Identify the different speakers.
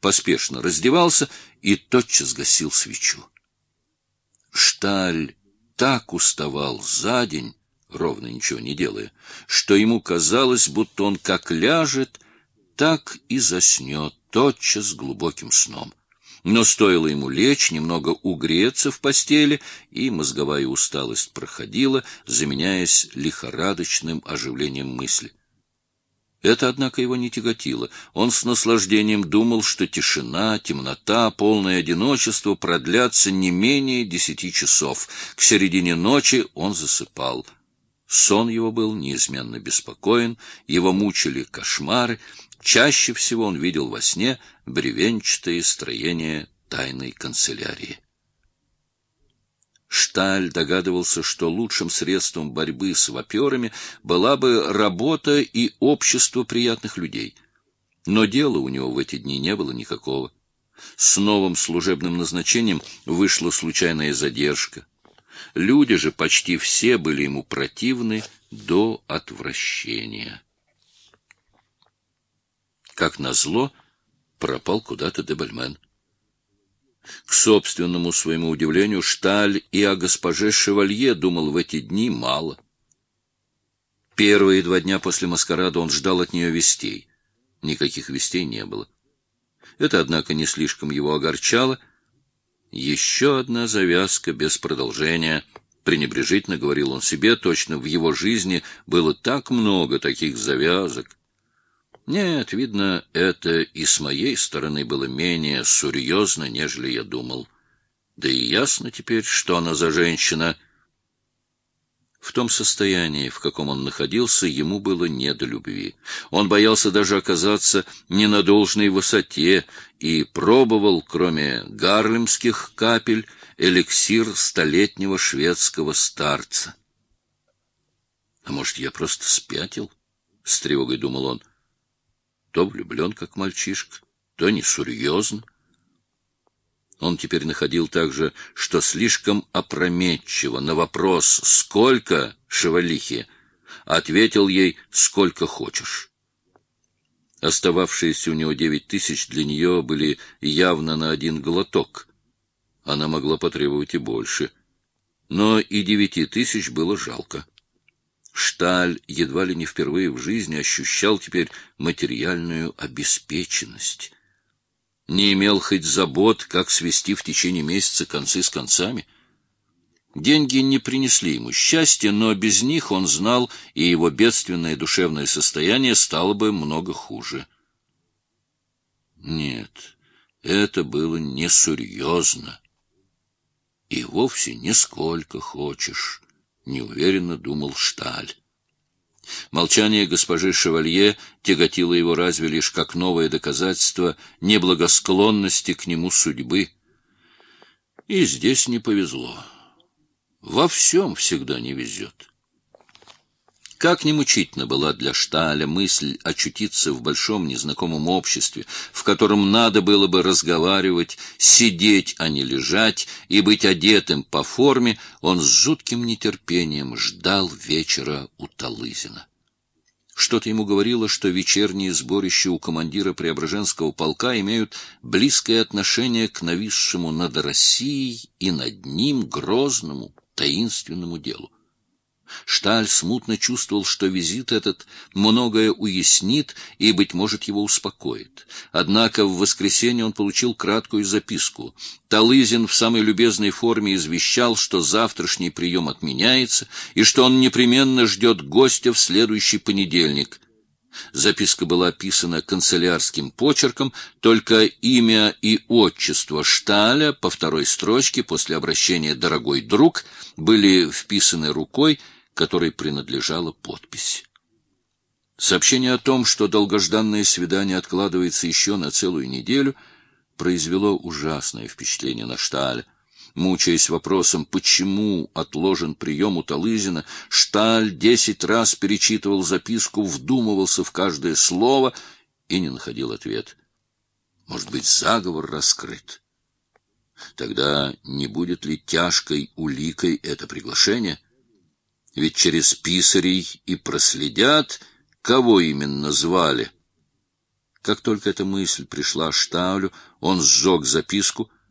Speaker 1: поспешно раздевался и тотчас гасил свечу. Шталь так уставал за день, ровно ничего не делая, что ему казалось, будто он как ляжет, так и заснет тотчас глубоким сном. Но стоило ему лечь, немного угреться в постели, и мозговая усталость проходила, заменяясь лихорадочным оживлением мысли. Это, однако, его не тяготило. Он с наслаждением думал, что тишина, темнота, полное одиночество продлятся не менее десяти часов. К середине ночи он засыпал. Сон его был неизменно беспокоен, его мучили кошмары. Чаще всего он видел во сне бревенчатые строения тайной канцелярии. Шталь догадывался, что лучшим средством борьбы с ваперами была бы работа и общество приятных людей. Но дела у него в эти дни не было никакого. С новым служебным назначением вышла случайная задержка. Люди же почти все были ему противны до отвращения. Как назло, пропал куда-то Дебальмен. К собственному своему удивлению, Шталь и о госпоже Шевалье думал в эти дни мало. Первые два дня после маскарада он ждал от нее вестей. Никаких вестей не было. Это, однако, не слишком его огорчало. Еще одна завязка без продолжения. Пренебрежительно говорил он себе, точно в его жизни было так много таких завязок. Нет, видно, это и с моей стороны было менее серьезно, нежели я думал. Да и ясно теперь, что она за женщина. В том состоянии, в каком он находился, ему было не до любви. Он боялся даже оказаться не на должной высоте и пробовал, кроме гарлемских капель, эликсир столетнего шведского старца. А может, я просто спятил? С тревогой думал он то влюблен, как мальчишка, то несерьезно. Он теперь находил также, что слишком опрометчиво на вопрос «Сколько, шевалихи?» ответил ей «Сколько хочешь». Остававшиеся у него девять тысяч для нее были явно на один глоток. Она могла потребовать и больше. Но и девяти тысяч было жалко. Шталь едва ли не впервые в жизни ощущал теперь материальную обеспеченность. Не имел хоть забот, как свести в течение месяца концы с концами. Деньги не принесли ему счастья, но без них он знал, и его бедственное душевное состояние стало бы много хуже. Нет, это было несерьезно. И вовсе не сколько хочешь неуверенно думал Шталь. Молчание госпожи Шевалье тяготило его разве лишь как новое доказательство неблагосклонности к нему судьбы. И здесь не повезло. Во всем всегда не везет. Как ни мучительно была для Шталя мысль очутиться в большом незнакомом обществе, в котором надо было бы разговаривать, сидеть, а не лежать, и быть одетым по форме, он с жутким нетерпением ждал вечера у Талызина. Что-то ему говорило, что вечерние сборища у командира Преображенского полка имеют близкое отношение к нависшему над Россией и над ним грозному, таинственному делу. Шталь смутно чувствовал, что визит этот многое уяснит и, быть может, его успокоит. Однако в воскресенье он получил краткую записку. Талызин в самой любезной форме извещал, что завтрашний прием отменяется и что он непременно ждет гостя в следующий понедельник. Записка была описана канцелярским почерком, только имя и отчество Шталя по второй строчке после обращения «дорогой друг» были вписаны рукой, которой принадлежала подпись. Сообщение о том, что долгожданное свидание откладывается еще на целую неделю, произвело ужасное впечатление на Шталя. Мучаясь вопросом, почему отложен прием у Талызина, Шталь десять раз перечитывал записку, вдумывался в каждое слово и не находил ответ. Может быть, заговор раскрыт? Тогда не будет ли тяжкой уликой это приглашение? Ведь через писарей и проследят, кого именно звали. Как только эта мысль пришла Штаулю, он сжег записку,